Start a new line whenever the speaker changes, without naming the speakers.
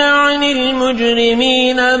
عن المجرمين